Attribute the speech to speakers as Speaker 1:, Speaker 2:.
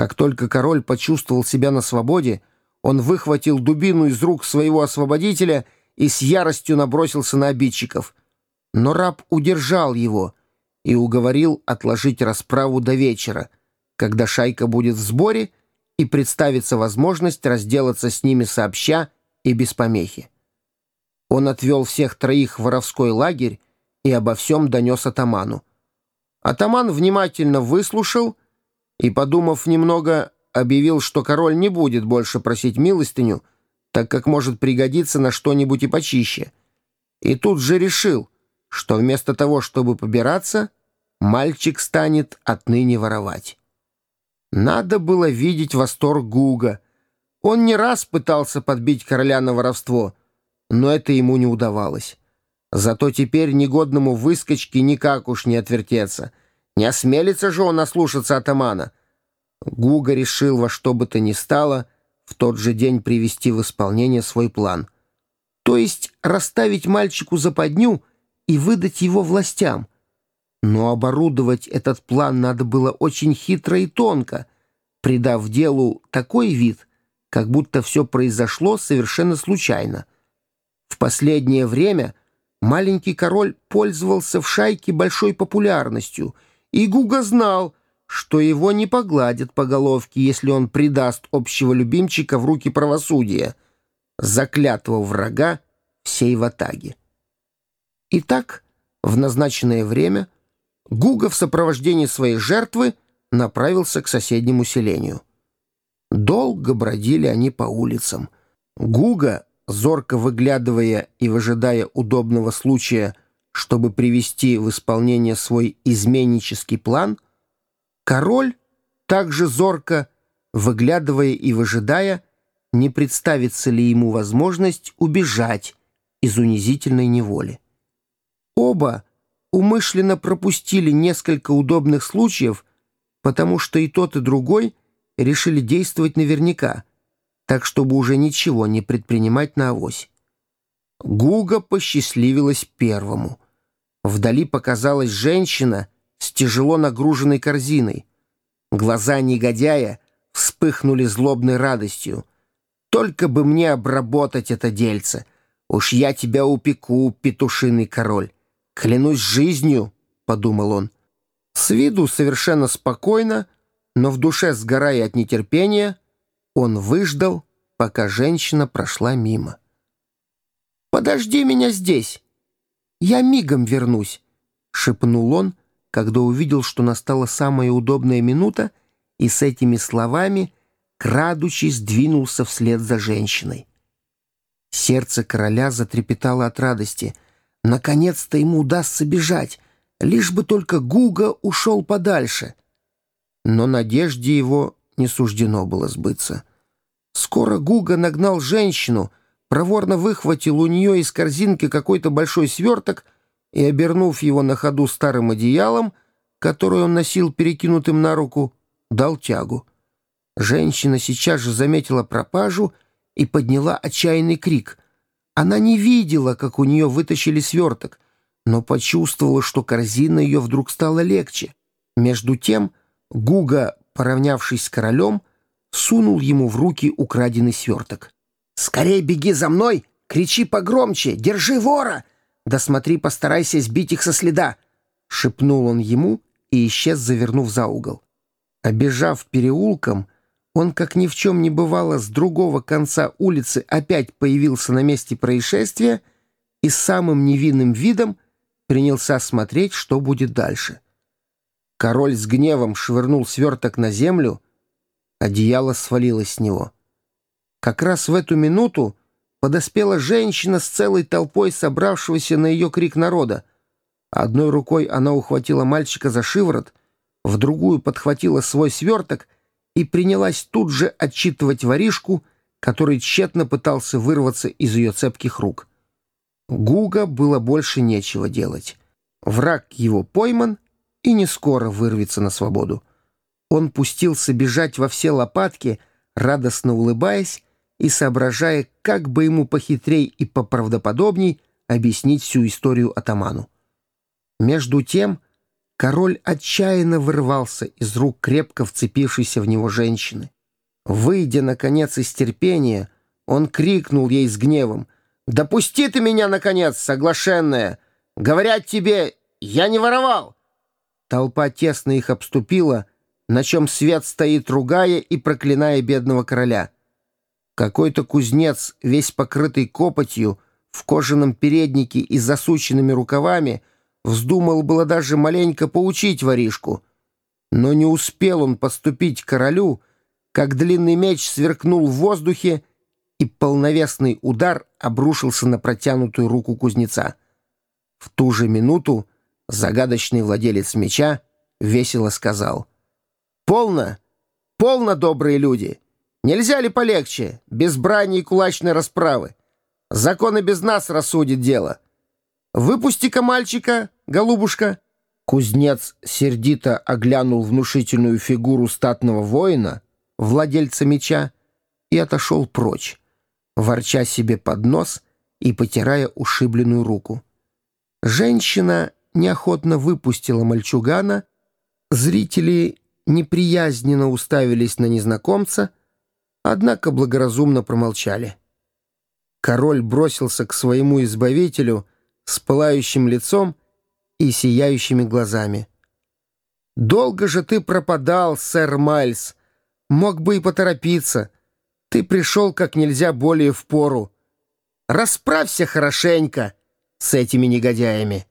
Speaker 1: Как только король почувствовал себя на свободе, он выхватил дубину из рук своего освободителя и с яростью набросился на обидчиков. Но раб удержал его и уговорил отложить расправу до вечера, когда шайка будет в сборе и представится возможность разделаться с ними сообща и без помехи. Он отвел всех троих в воровской лагерь и обо всем донес атаману. Атаман внимательно выслушал и, подумав немного, объявил, что король не будет больше просить милостыню, так как может пригодиться на что-нибудь и почище. И тут же решил, что вместо того, чтобы побираться, мальчик станет отныне воровать. Надо было видеть восторг Гуга. Он не раз пытался подбить короля на воровство, но это ему не удавалось. Зато теперь негодному выскочке никак уж не отвертеться. Не осмелится же он ослушаться атамана. Гуга решил во что бы то ни стало в тот же день привести в исполнение свой план. То есть расставить мальчику западню и выдать его властям. Но оборудовать этот план надо было очень хитро и тонко, придав делу такой вид, как будто все произошло совершенно случайно. В последнее время маленький король пользовался в шайке большой популярностью, и Гуга знал, что его не погладят по головке, если он предаст общего любимчика в руки правосудия, заклятого врага всей ватаги. Итак, в назначенное время — Гуга в сопровождении своей жертвы направился к соседнему селению. Долго бродили они по улицам. Гуга, зорко выглядывая и выжидая удобного случая, чтобы привести в исполнение свой изменнический план, король, также зорко, выглядывая и выжидая, не представится ли ему возможность убежать из унизительной неволи. Оба — умышленно пропустили несколько удобных случаев, потому что и тот, и другой решили действовать наверняка, так чтобы уже ничего не предпринимать на авось. Гуга посчастливилась первому. Вдали показалась женщина с тяжело нагруженной корзиной. Глаза негодяя вспыхнули злобной радостью. «Только бы мне обработать это дельце! Уж я тебя упеку, петушиный король!» «Клянусь жизнью», — подумал он. С виду совершенно спокойно, но в душе сгорая от нетерпения, он выждал, пока женщина прошла мимо. «Подожди меня здесь! Я мигом вернусь!» — шепнул он, когда увидел, что настала самая удобная минута, и с этими словами, крадучись, двинулся вслед за женщиной. Сердце короля затрепетало от радости — Наконец-то ему удастся бежать, лишь бы только Гуга ушел подальше. Но надежде его не суждено было сбыться. Скоро Гуга нагнал женщину, проворно выхватил у нее из корзинки какой-то большой сверток и, обернув его на ходу старым одеялом, которое он носил перекинутым на руку, дал тягу. Женщина сейчас же заметила пропажу и подняла отчаянный крик. Она не видела, как у нее вытащили сверток, но почувствовала, что корзина ее вдруг стала легче. Между тем Гуга, поравнявшись с королем, сунул ему в руки украденный сверток. «Скорей беги за мной! Кричи погромче! Держи вора! Да смотри, постарайся сбить их со следа!» Шепнул он ему и исчез, завернув за угол. Обежав переулком, он, как ни в чем не бывало, с другого конца улицы опять появился на месте происшествия и самым невинным видом принялся смотреть, что будет дальше. Король с гневом швырнул сверток на землю, одеяло свалилось с него. Как раз в эту минуту подоспела женщина с целой толпой собравшегося на ее крик народа. Одной рукой она ухватила мальчика за шиворот, в другую подхватила свой сверток — и принялась тут же отчитывать воришку, который тщетно пытался вырваться из ее цепких рук. Гуга было больше нечего делать. Враг его пойман и не скоро вырвется на свободу. Он пустился бежать во все лопатки, радостно улыбаясь и соображая, как бы ему похитрей и поправдоподобней объяснить всю историю атаману. Между тем Король отчаянно вырвался из рук крепко вцепившейся в него женщины. Выйдя, наконец, из терпения, он крикнул ей с гневом. «Допусти ты меня, наконец, соглашенная! Говорят тебе, я не воровал!» Толпа тесно их обступила, на чем свет стоит, ругая и проклиная бедного короля. Какой-то кузнец, весь покрытый копотью, в кожаном переднике и засученными рукавами, вздумал было даже маленько поучить воришку. Но не успел он поступить к королю, как длинный меч сверкнул в воздухе, и полновесный удар обрушился на протянутую руку кузнеца. В ту же минуту загадочный владелец меча весело сказал. «Полно! Полно, добрые люди! Нельзя ли полегче, без брани и кулачной расправы? Закон и без нас рассудит дело. Выпусти-ка мальчика, голубушка!» Кузнец сердито оглянул внушительную фигуру статного воина, владельца меча, и отошел прочь, ворча себе под нос и потирая ушибленную руку. Женщина неохотно выпустила мальчугана, зрители неприязненно уставились на незнакомца, однако благоразумно промолчали. Король бросился к своему избавителю с пылающим лицом и сияющими глазами. «Долго же ты пропадал, сэр Майлз. Мог бы и поторопиться. Ты пришел как нельзя более в пору. Расправься хорошенько с этими негодяями».